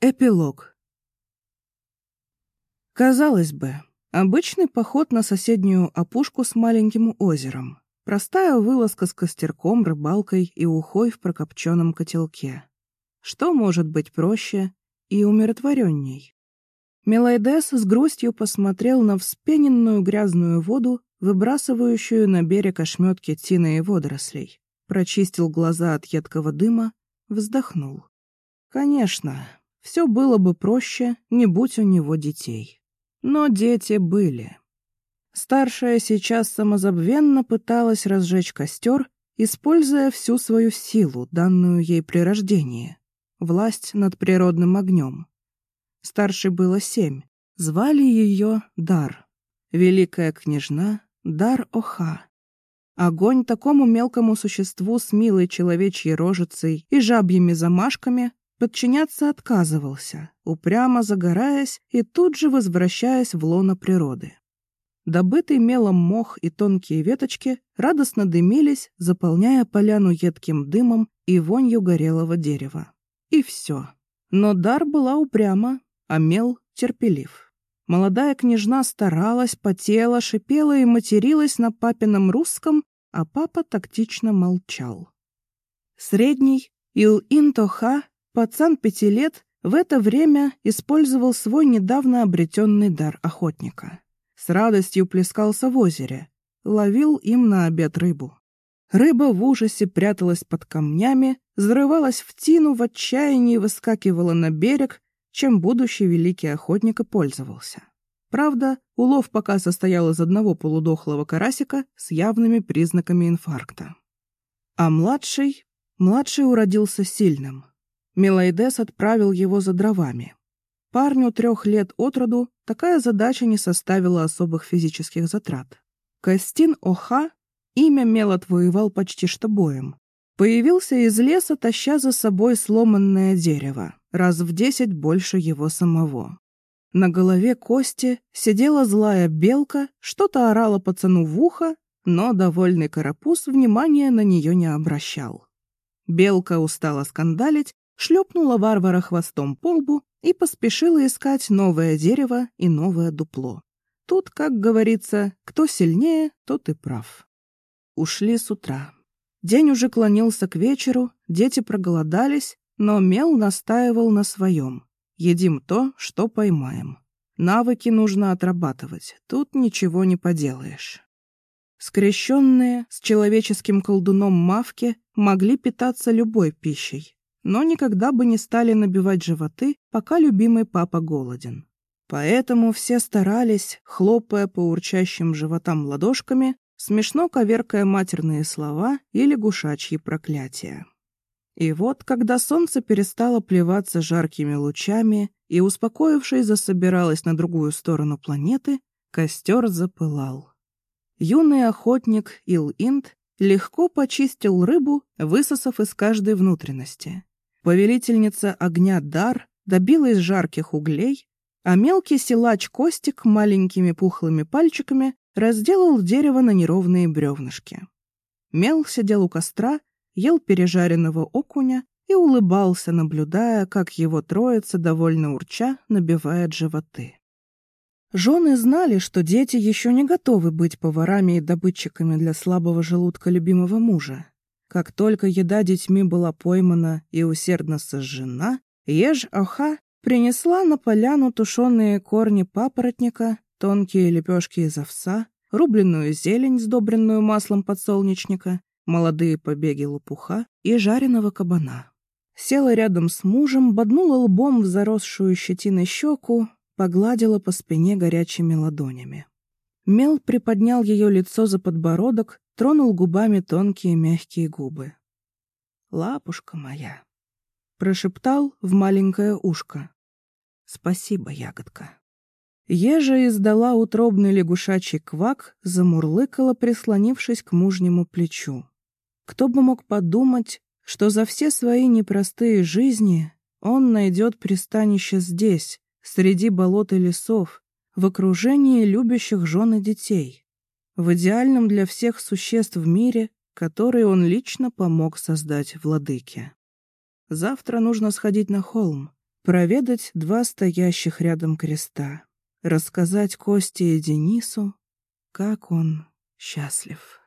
Эпилог. Казалось бы, обычный поход на соседнюю опушку с маленьким озером. Простая вылазка с костерком, рыбалкой и ухой в прокопченном котелке. Что может быть проще и умиротворенней? Мелайдес с грустью посмотрел на вспененную грязную воду, выбрасывающую на берег ошметки тины и водорослей, прочистил глаза от едкого дыма, вздохнул. Конечно, все было бы проще, не будь у него детей. Но дети были. Старшая сейчас самозабвенно пыталась разжечь костер, используя всю свою силу, данную ей при рождении, власть над природным огнем. Старшей было семь. Звали ее Дар. Великая княжна Дар Оха. Огонь такому мелкому существу с милой человечьей рожицей и жабьими замашками подчиняться отказывался, упрямо загораясь и тут же возвращаясь в лоно природы. Добытый мелом мох и тонкие веточки радостно дымились, заполняя поляну едким дымом и вонью горелого дерева. И все. Но дар была упряма, а мел терпелив. Молодая княжна старалась, потела, шипела и материлась на папином русском, а папа тактично молчал. Средний Ил-Ин-Тоха Пацан пяти лет в это время использовал свой недавно обретенный дар охотника. С радостью плескался в озере, ловил им на обед рыбу. Рыба в ужасе пряталась под камнями, взрывалась в тину, в отчаянии выскакивала на берег, чем будущий великий охотник и пользовался. Правда, улов пока состоял из одного полудохлого карасика с явными признаками инфаркта. А младший... Младший уродился сильным. Милайдес отправил его за дровами. Парню трех лет от роду такая задача не составила особых физических затрат. Костин Оха имя Мел отвоевал почти что боем. Появился из леса, таща за собой сломанное дерево, раз в десять больше его самого. На голове Кости сидела злая белка, что-то орала пацану в ухо, но довольный карапуз внимания на нее не обращал. Белка устала скандалить шлепнула варвара хвостом по лбу и поспешила искать новое дерево и новое дупло. Тут, как говорится, кто сильнее, тот и прав. Ушли с утра. День уже клонился к вечеру, дети проголодались, но Мел настаивал на своем. Едим то, что поймаем. Навыки нужно отрабатывать, тут ничего не поделаешь. Скрещенные с человеческим колдуном мавки могли питаться любой пищей, но никогда бы не стали набивать животы, пока любимый папа голоден. Поэтому все старались, хлопая по урчащим животам ладошками, смешно коверкая матерные слова и лягушачьи проклятия. И вот, когда солнце перестало плеваться жаркими лучами и, успокоившись, засобиралось на другую сторону планеты, костер запылал. Юный охотник Ил-Инд легко почистил рыбу, высосав из каждой внутренности. Повелительница огня Дар добила из жарких углей, а мелкий силач Костик маленькими пухлыми пальчиками разделал дерево на неровные бревнышки. Мел сидел у костра, ел пережаренного окуня и улыбался, наблюдая, как его троица, довольно урча, набивает животы. Жены знали, что дети еще не готовы быть поварами и добытчиками для слабого желудка любимого мужа, как только еда детьми была поймана и усердно сожжена, Еж-Оха принесла на поляну тушеные корни папоротника, тонкие лепешки из овса, рубленную зелень, сдобренную маслом подсолнечника, молодые побеги лопуха и жареного кабана. Села рядом с мужем, боднула лбом в заросшую щетиной щеку, погладила по спине горячими ладонями. Мел приподнял ее лицо за подбородок, тронул губами тонкие мягкие губы. «Лапушка моя!» — прошептал в маленькое ушко. «Спасибо, ягодка». Ежа издала утробный лягушачий квак, замурлыкала, прислонившись к мужнему плечу. Кто бы мог подумать, что за все свои непростые жизни он найдет пристанище здесь, среди болот и лесов, в окружении любящих жен и детей в идеальном для всех существ в мире, который он лично помог создать владыке. Завтра нужно сходить на холм, Проведать два стоящих рядом креста. Рассказать Косте и Денису, как он счастлив.